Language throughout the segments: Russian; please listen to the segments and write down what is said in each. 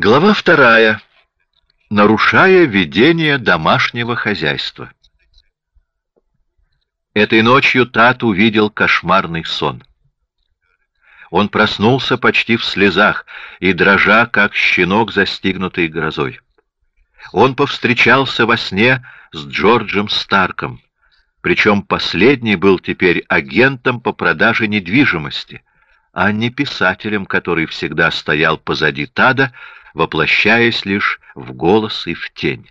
Глава вторая. Нарушая ведение домашнего хозяйства. Этой ночью Тат увидел кошмарный сон. Он проснулся почти в слезах и дрожа, как щенок, застигнутый грозой. Он повстречался во сне с Джорджем Старком, причем последний был теперь агентом по продаже недвижимости, а не писателем, который всегда стоял позади Тада, воплощаясь лишь в голос и в тень.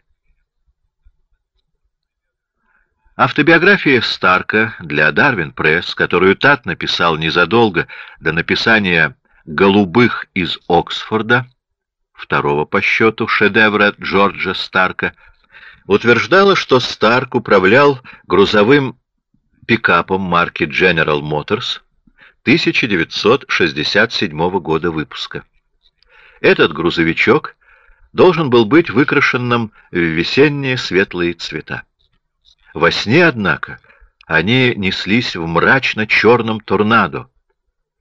Автобиография Старка для Дарвин Пресс, которую Тат написал незадолго до написания «Голубых из Оксфорда», второго по счету шедевра Джорджа Старка, утверждала, что Старк управлял грузовым пикапом марки General Motors 1967 года выпуска. Этот грузовичок должен был быть выкрашенным в весенние светлые цвета. Во сне, однако, они неслись в мрачно-черном торнадо,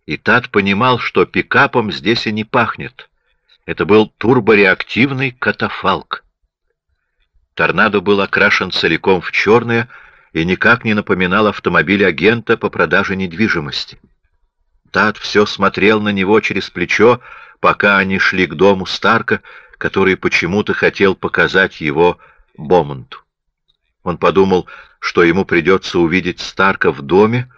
и Тат понимал, что пикапом здесь и не пахнет. Это был турбореактивный катафалк. Торнадо был окрашен целиком в черное и никак не напоминал автомобиль агента по продаже недвижимости. Тат все смотрел на него через плечо, пока они шли к дому Старка, который почему-то хотел показать его Бомонту. Он подумал, что ему придется увидеть Старка в доме,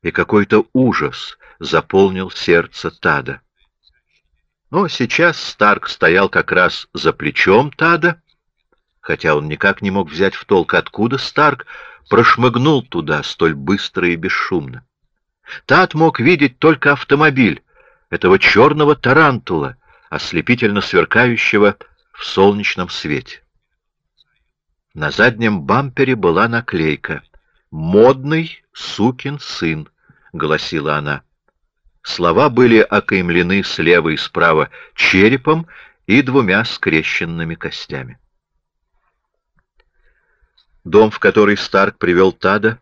и какой-то ужас заполнил сердце Тада. Но сейчас Старк стоял как раз за плечом Тада, хотя он никак не мог взять в толк, откуда Старк прошмыгнул туда столь быстро и бесшумно. Тад мог видеть только автомобиль, этого черного тарантула, ослепительно сверкающего в солнечном свете. На заднем бампере была наклейка «Модный сукин сын», — гласила она. Слова были окаймлены слева и справа черепом и двумя скрещенными костями. Дом, в который Старк привел Тада,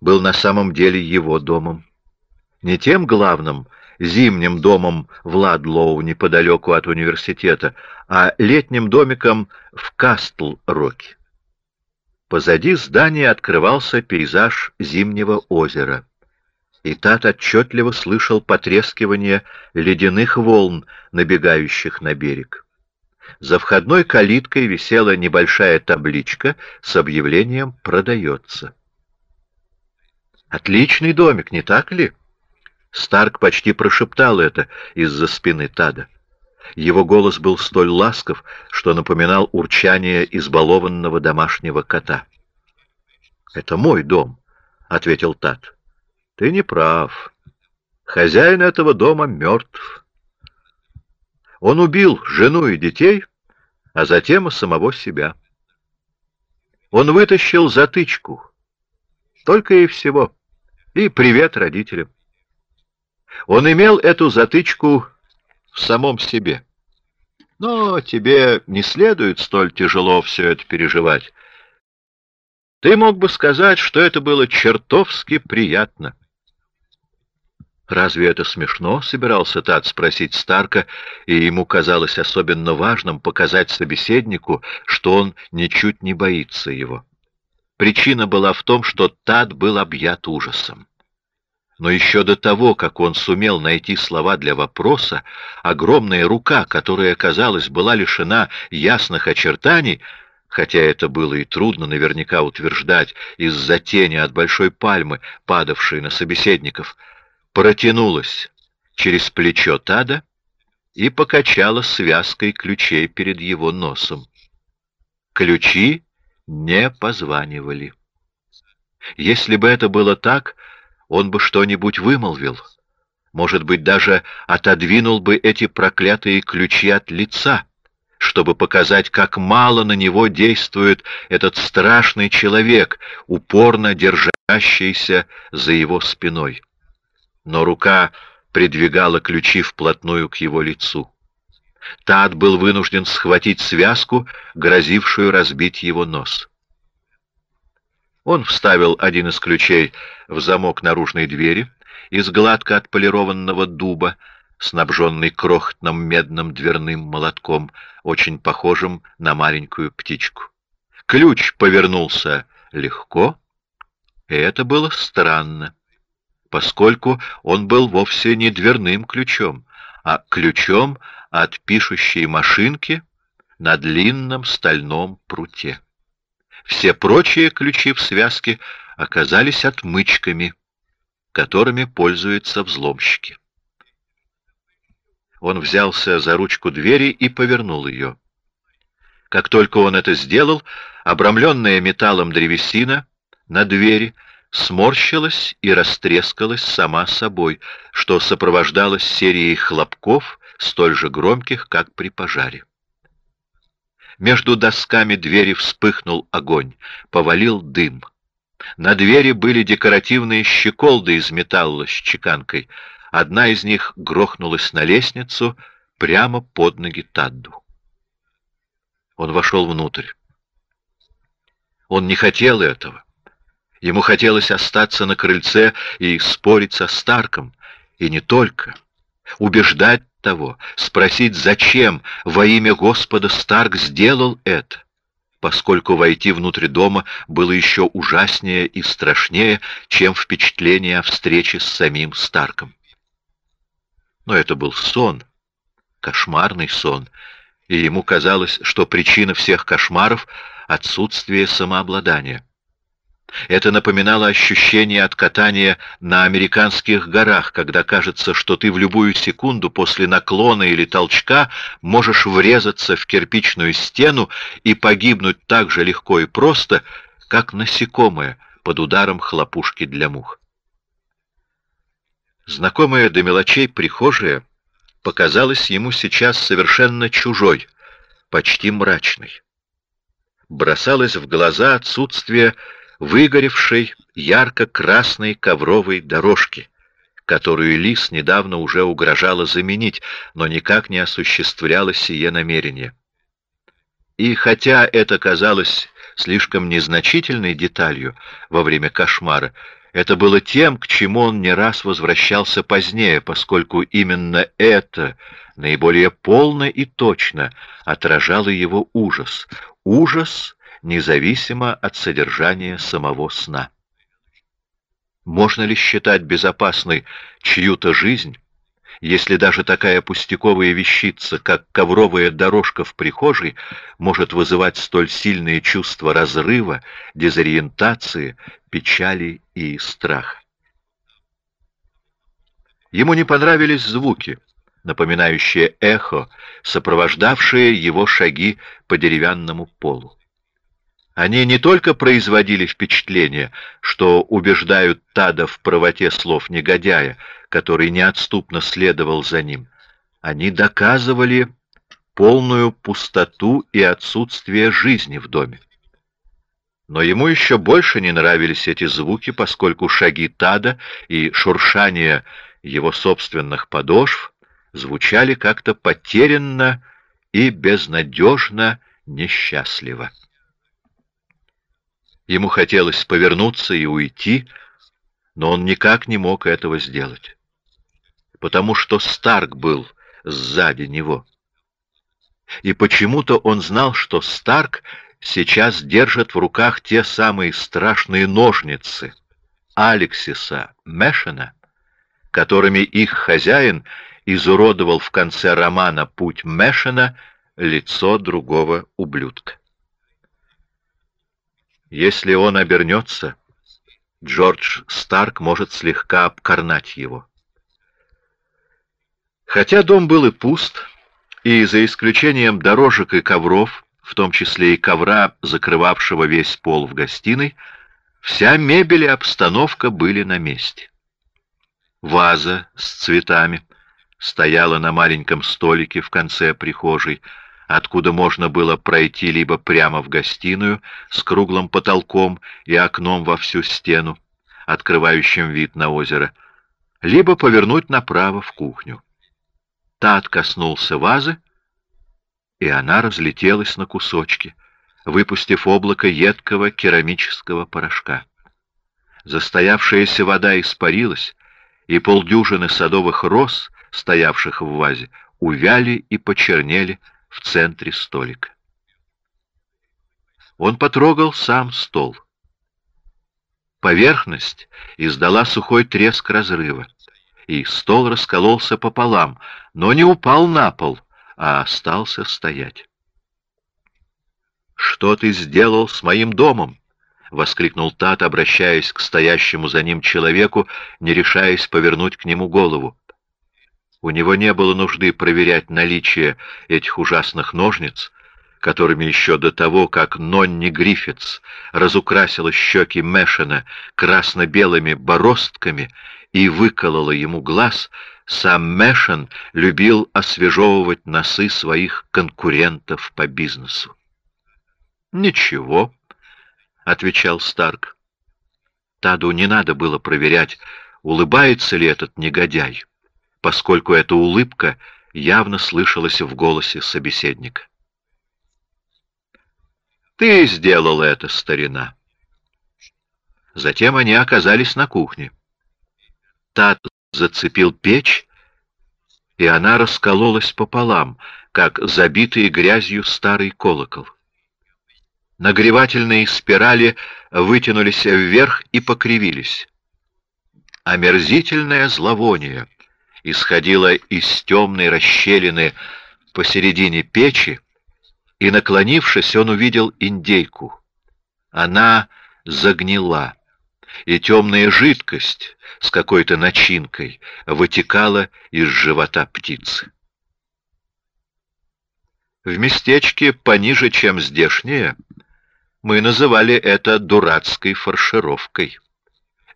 был на самом деле его домом. Не тем главным, зимним домом в Ладлоу неподалеку от университета, а летним домиком в Кастл-Роке. Позади здания открывался пейзаж зимнего озера, и Тат отчетливо слышал потрескивание ледяных волн, набегающих на берег. За входной калиткой висела небольшая табличка с объявлением «Продается». «Отличный домик, не так ли?» Старк почти прошептал это из-за спины Тада. Его голос был столь ласков, что напоминал урчание избалованного домашнего кота. «Это мой дом», — ответил Тад. «Ты не прав. Хозяин этого дома мертв. Он убил жену и детей, а затем и самого себя. Он вытащил затычку. Только и всего. И привет родителям. Он имел эту затычку в самом себе. Но тебе не следует столь тяжело все это переживать. Ты мог бы сказать, что это было чертовски приятно. «Разве это смешно?» — собирался Тат спросить Старка, и ему казалось особенно важным показать собеседнику, что он ничуть не боится его. Причина была в том, что Тат был объят ужасом. Но еще до того, как он сумел найти слова для вопроса, огромная рука, которая, казалось, была лишена ясных очертаний, хотя это было и трудно наверняка утверждать из-за тени от большой пальмы, падавшей на собеседников, протянулась через плечо Тада и покачала связкой ключей перед его носом. Ключи не позванивали. Если бы это было так, он бы что-нибудь вымолвил. Может быть, даже отодвинул бы эти проклятые ключи от лица, чтобы показать, как мало на него действует этот страшный человек, упорно держащийся за его спиной. Но рука придвигала ключи вплотную к его лицу. Тад был вынужден схватить связку, грозившую разбить его нос. Он вставил один из ключей в замок наружной двери из гладко отполированного дуба, снабженный крохотным медным дверным молотком, очень похожим на маленькую птичку. Ключ повернулся легко, и это было странно, поскольку он был вовсе не дверным ключом, а ключом от пишущей машинки на длинном стальном пруте. Все прочие ключи в связке оказались отмычками, которыми пользуются взломщики. Он взялся за ручку двери и повернул ее. Как только он это сделал, обрамленная металлом древесина на двери сморщилась и растрескалась сама собой, что сопровождалось серией хлопков, столь же громких, как при пожаре. Между досками двери вспыхнул огонь, повалил дым. На двери были декоративные щеколды из металла с чеканкой. Одна из них грохнулась на лестницу прямо под ноги Тадду. Он вошел внутрь. Он не хотел этого. Ему хотелось остаться на крыльце и спорить со Старком, и не только. Убеждать того, спросить, зачем во имя Господа Старк сделал это, поскольку войти внутрь дома было еще ужаснее и страшнее, чем впечатление о встрече с самим Старком. Но это был сон, кошмарный сон, и ему казалось, что причина всех кошмаров — отсутствие самообладания. Это напоминало ощущение от катания на американских горах, когда кажется, что ты в любую секунду после наклона или толчка можешь врезаться в кирпичную стену и погибнуть так же легко и просто, как насекомое под ударом хлопушки для мух. Знакомая до мелочей прихожая показалась ему сейчас совершенно чужой, почти мрачной. Бросалось в глаза отсутствие выгоревшей ярко-красной ковровой дорожки, которую Лис недавно уже угрожала заменить, но никак не осуществляла сие намерение. И хотя это казалось слишком незначительной деталью во время кошмара, это было тем, к чему он не раз возвращался позднее, поскольку именно это наиболее полно и точно отражало его ужас. Ужас, независимо от содержания самого сна. Можно ли считать безопасной чью-то жизнь, если даже такая пустяковая вещица, как ковровая дорожка в прихожей, может вызывать столь сильные чувства разрыва, дезориентации, печали и страха. Ему не понравились звуки, напоминающие эхо, сопровождавшие его шаги по деревянному полу. Они не только производили впечатление, что убеждают Тада в правоте слов негодяя, который неотступно следовал за ним, они доказывали полную пустоту и отсутствие жизни в доме. Но ему еще больше не нравились эти звуки, поскольку шаги Тада и шуршание его собственных подошв звучали как-то потерянно и безнадежно несчастливо. Ему хотелось повернуться и уйти, но он никак не мог этого сделать, потому что Старк был сзади него. И почему-то он знал, что Старк сейчас держит в руках те самые страшные ножницы Алексиса Мешена, которыми их хозяин изуродовал в конце романа «Путь Мешена» лицо другого ублюдка. Если он обернется, Джордж Старк может слегка обкорнать его. Хотя дом был и пуст, и за исключением дорожек и ковров, в том числе и ковра, закрывавшего весь пол в гостиной, вся мебель и обстановка были на месте. Ваза с цветами стояла на маленьком столике в конце прихожей, откуда можно было пройти либо прямо в гостиную с круглым потолком и окном во всю стену, открывающим вид на озеро, либо повернуть направо в кухню. Тат коснулся вазы, и она разлетелась на кусочки, выпустив облако едкого керамического порошка. Застоявшаяся вода испарилась, и полдюжины садовых роз стоявших в вазе, увяли и почернели в центре столика. Он потрогал сам стол. Поверхность издала сухой треск разрыва, и стол раскололся пополам, но не упал на пол, а остался стоять. «Что ты сделал с моим домом?» — воскликнул Тат, обращаясь к стоящему за ним человеку, не решаясь повернуть к нему голову. У него не было нужды проверять наличие этих ужасных ножниц, которыми еще до того, как Нонни Гриффитс разукрасила щеки Мэшена красно-белыми бороздками и выколола ему глаз, сам Мэшен любил освежевывать носы своих конкурентов по бизнесу. «Ничего», — отвечал Старк. Таду не надо было проверять, улыбается ли этот негодяй, поскольку эта улыбка явно слышалась в голосе собеседника. Ты сделал это, старина. Затем они оказались на кухне. Тат зацепил печь, и она раскололась пополам, как забитый грязью старый колокол. Нагревательные спирали вытянулись вверх и покривились. Омерзительное зловоние исходило из темной расщелины посередине печи, и, наклонившись, он увидел индейку. Она загнила, и темная жидкость с какой-то начинкой вытекала из живота птицы. В местечке пониже, чем здешнее, мы называли это дурацкой фаршировкой,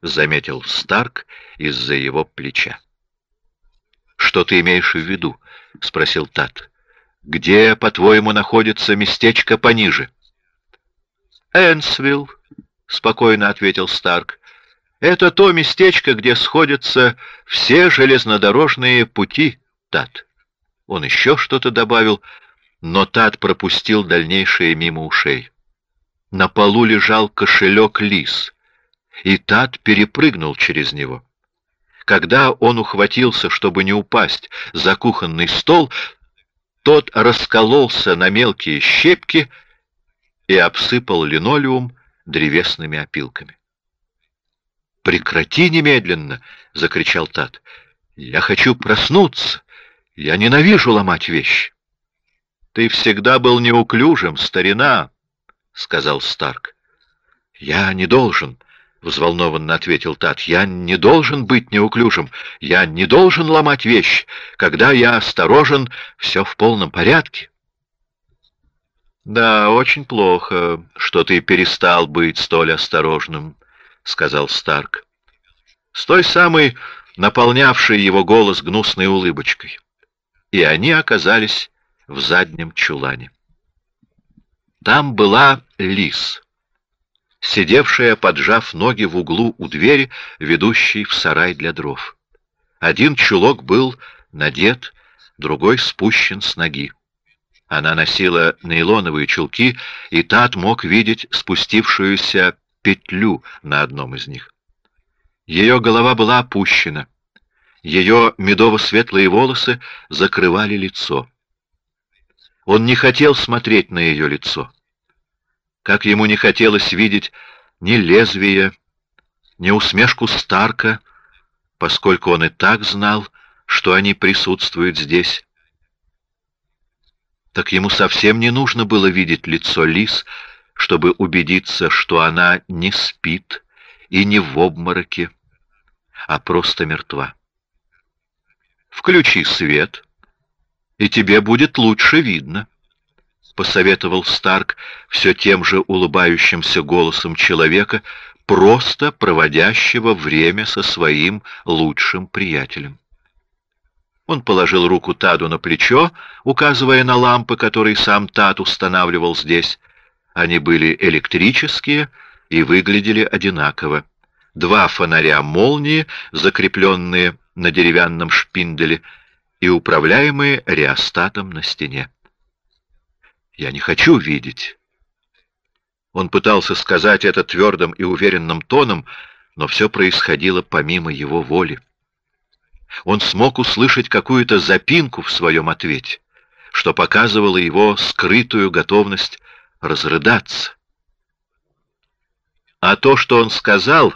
заметил Старк из-за его плеча. Что ты имеешь в виду? спросил Тат. Где, по-твоему, находится местечко пониже? Энсвилл, спокойно ответил Старк. Это то местечко, где сходятся все железнодорожные пути, Тат. Он еще что-то добавил, но Тат пропустил дальнейшее мимо ушей. На полу лежал кошелек Лис, и Тат перепрыгнул через него. Когда он ухватился, чтобы не упасть, за кухонный стол, тот раскололся на мелкие щепки и обсыпал линолеум древесными опилками. «Прекрати немедленно!» — закричал Тат. «Я хочу проснуться! Я ненавижу ломать вещи!» «Ты всегда был неуклюжим, старина!» — сказал Старк. «Я не должен!» Взволнованно ответил Тат. Я не должен быть неуклюжим. Я не должен ломать вещь. Когда я осторожен, все в полном порядке. Да, очень плохо, что ты перестал быть столь осторожным, сказал Старк. С той самой наполнявшей его голос гнусной улыбочкой. И они оказались в заднем чулане. Там была Лис сидевшая, поджав ноги в углу у двери, ведущей в сарай для дров. Один чулок был надет, другой спущен с ноги. Она носила нейлоновые чулки, и Тат мог видеть спустившуюся петлю на одном из них. Ее голова была опущена. Ее медово-светлые волосы закрывали лицо. Он не хотел смотреть на ее лицо как ему не хотелось видеть ни лезвия, ни усмешку Старка, поскольку он и так знал, что они присутствуют здесь. Так ему совсем не нужно было видеть лицо Лис, чтобы убедиться, что она не спит и не в обмороке, а просто мертва. Включи свет, и тебе будет лучше видно. — посоветовал Старк все тем же улыбающимся голосом человека, просто проводящего время со своим лучшим приятелем. Он положил руку Таду на плечо, указывая на лампы, которые сам Тад устанавливал здесь. Они были электрические и выглядели одинаково. Два фонаря молнии, закрепленные на деревянном шпинделе и управляемые реостатом на стене. Я не хочу видеть. Он пытался сказать это твердым и уверенным тоном, но все происходило помимо его воли. Он смог услышать какую-то запинку в своем ответе, что показывало его скрытую готовность разрыдаться. А то, что он сказал,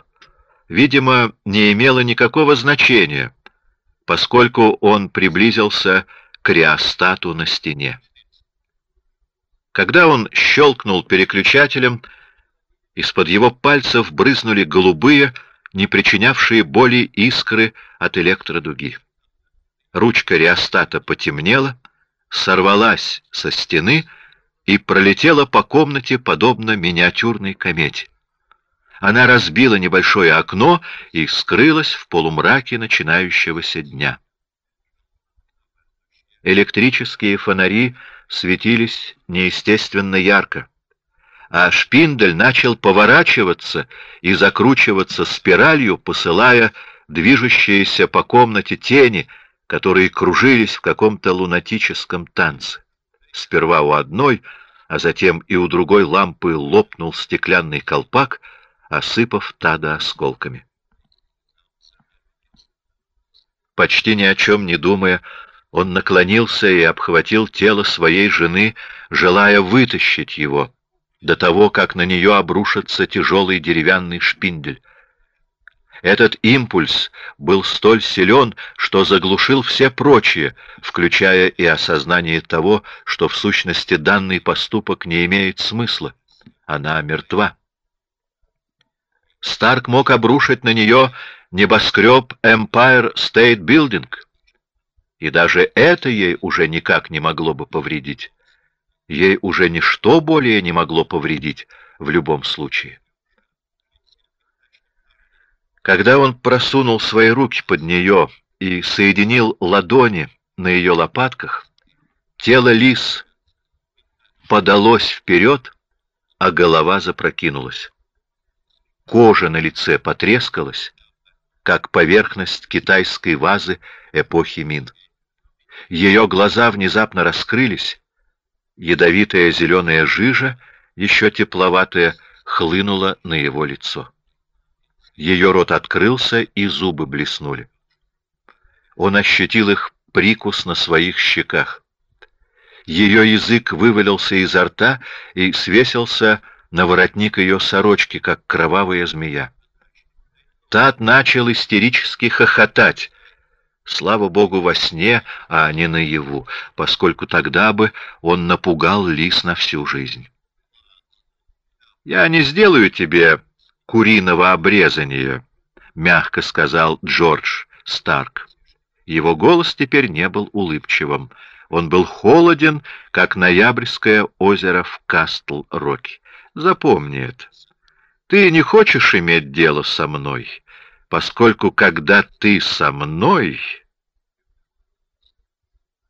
видимо, не имело никакого значения, поскольку он приблизился к реостату на стене. Когда он щелкнул переключателем, из-под его пальцев брызнули голубые, не причинявшие боли искры от электродуги. Ручка реостата потемнела, сорвалась со стены и пролетела по комнате, подобно миниатюрной комете. Она разбила небольшое окно и скрылась в полумраке начинающегося дня. Электрические фонари светились неестественно ярко а шпиндель начал поворачиваться и закручиваться спиралью, посылая движущиеся по комнате тени, которые кружились в каком-то лунатическом танце. Сперва у одной, а затем и у другой лампы лопнул стеклянный колпак, осыпав Тада осколками. Почти ни о чем не думая, он наклонился и обхватил тело своей жены, желая вытащить его — до того, как на нее обрушится тяжелый деревянный шпиндель. Этот импульс был столь силен, что заглушил все прочие, включая и осознание того, что в сущности данный поступок не имеет смысла. Она мертва. Старк мог обрушить на нее небоскреб Empire State Building, и даже это ей уже никак не могло бы повредить ей уже ничто более не могло повредить в любом случае. Когда он просунул свои руки под нее и соединил ладони на ее лопатках, тело лис подалось вперед, а голова запрокинулась. Кожа на лице потрескалась, как поверхность китайской вазы эпохи Мин. Ее глаза внезапно раскрылись, Ядовитая зеленая жижа, еще тепловатая, хлынула на его лицо. Ее рот открылся, и зубы блеснули. Он ощутил их прикус на своих щеках. Ее язык вывалился изо рта и свесился на воротник ее сорочки, как кровавая змея. Тат начал истерически хохотать, Слава богу, во сне, а не наяву, поскольку тогда бы он напугал лис на всю жизнь. «Я не сделаю тебе куриного обрезания», — мягко сказал Джордж Старк. Его голос теперь не был улыбчивым. Он был холоден, как ноябрьское озеро в Кастл-Роке. Запомни это. Ты не хочешь иметь дело со мной, поскольку когда ты со мной...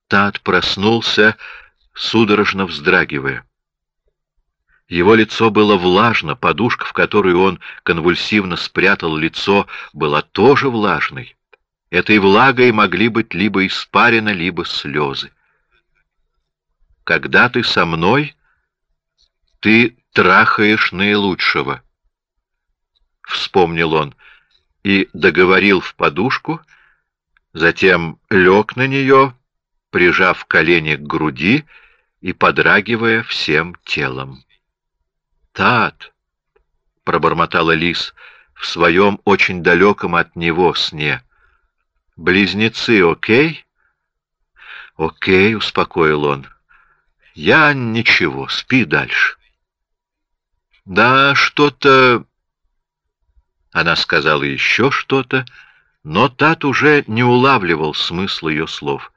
Тат проснулся, судорожно вздрагивая. Его лицо было влажно, подушка, в которую он конвульсивно спрятал лицо, была тоже влажной. Этой влагой могли быть либо испарина, либо слезы. «Когда ты со мной, ты трахаешь наилучшего», — вспомнил он и договорил в подушку, затем лег на нее, прижав колени к груди и подрагивая всем телом. «Тат!» — пробормотала Лис в своем очень далеком от него сне. «Близнецы, окей?» «Окей», — успокоил он. «Я ничего, спи дальше». «Да, что-то она сказала еще что-то, но Тат уже не улавливал смысл ее слов.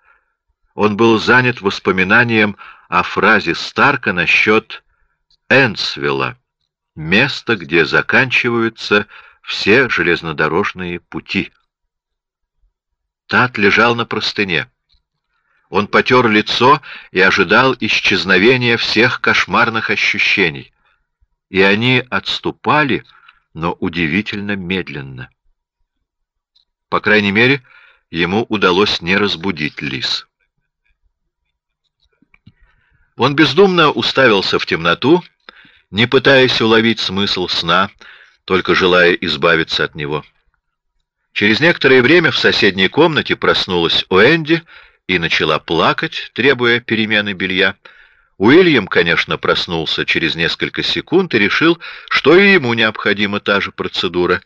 Он был занят воспоминанием о фразе Старка насчет Энсвилла, места, где заканчиваются все железнодорожные пути. Тат лежал на простыне. Он потер лицо и ожидал исчезновения всех кошмарных ощущений. И они отступали, — но удивительно медленно. По крайней мере, ему удалось не разбудить лис. Он бездумно уставился в темноту, не пытаясь уловить смысл сна, только желая избавиться от него. Через некоторое время в соседней комнате проснулась Уэнди и начала плакать, требуя перемены белья. Уильям, конечно, проснулся через несколько секунд и решил, что и ему необходима та же процедура.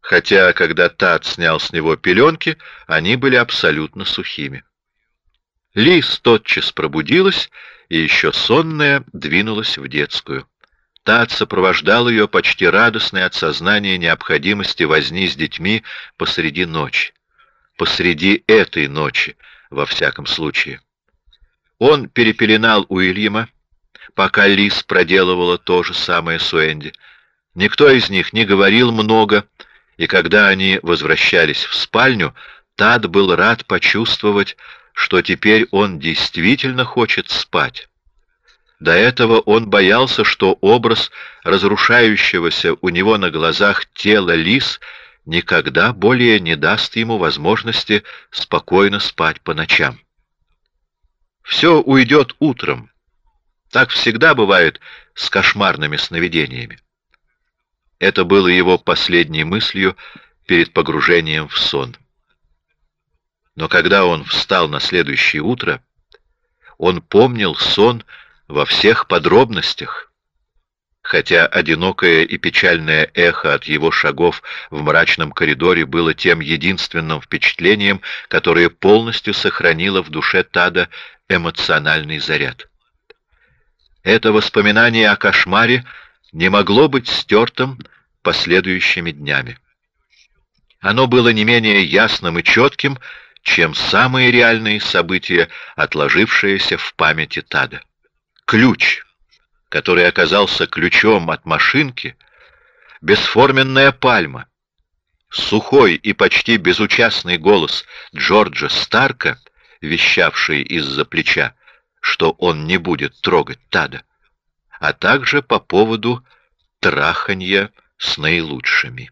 Хотя, когда Тат снял с него пеленки, они были абсолютно сухими. Лис тотчас пробудилась и еще сонная двинулась в детскую. Тат сопровождал ее почти радостный от сознания необходимости возни с детьми посреди ночи. Посреди этой ночи, во всяком случае. Он перепеленал Уильяма, пока Лис проделывала то же самое с Уэнди. Никто из них не говорил много, и когда они возвращались в спальню, Тад был рад почувствовать, что теперь он действительно хочет спать. До этого он боялся, что образ разрушающегося у него на глазах тела лис никогда более не даст ему возможности спокойно спать по ночам. Все уйдет утром. Так всегда бывает с кошмарными сновидениями. Это было его последней мыслью перед погружением в сон. Но когда он встал на следующее утро, он помнил сон во всех подробностях, хотя одинокое и печальное эхо от его шагов в мрачном коридоре было тем единственным впечатлением, которое полностью сохранило в душе Тада эмоциональный заряд. Это воспоминание о кошмаре не могло быть стертым последующими днями. Оно было не менее ясным и четким, чем самые реальные события, отложившиеся в памяти Тада. Ключ, который оказался ключом от машинки, бесформенная пальма, сухой и почти безучастный голос Джорджа Старка, вещавший из-за плеча, что он не будет трогать Тада, а также по поводу траханья с наилучшими.